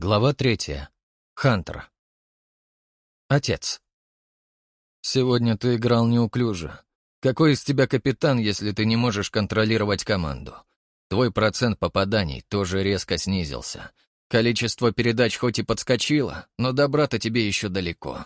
Глава третья. Хантер. Отец. Сегодня ты играл неуклюже. Какой из тебя капитан, если ты не можешь контролировать команду? Твой процент попаданий тоже резко снизился. Количество передач хоть и подскочило, но добра-то тебе еще далеко.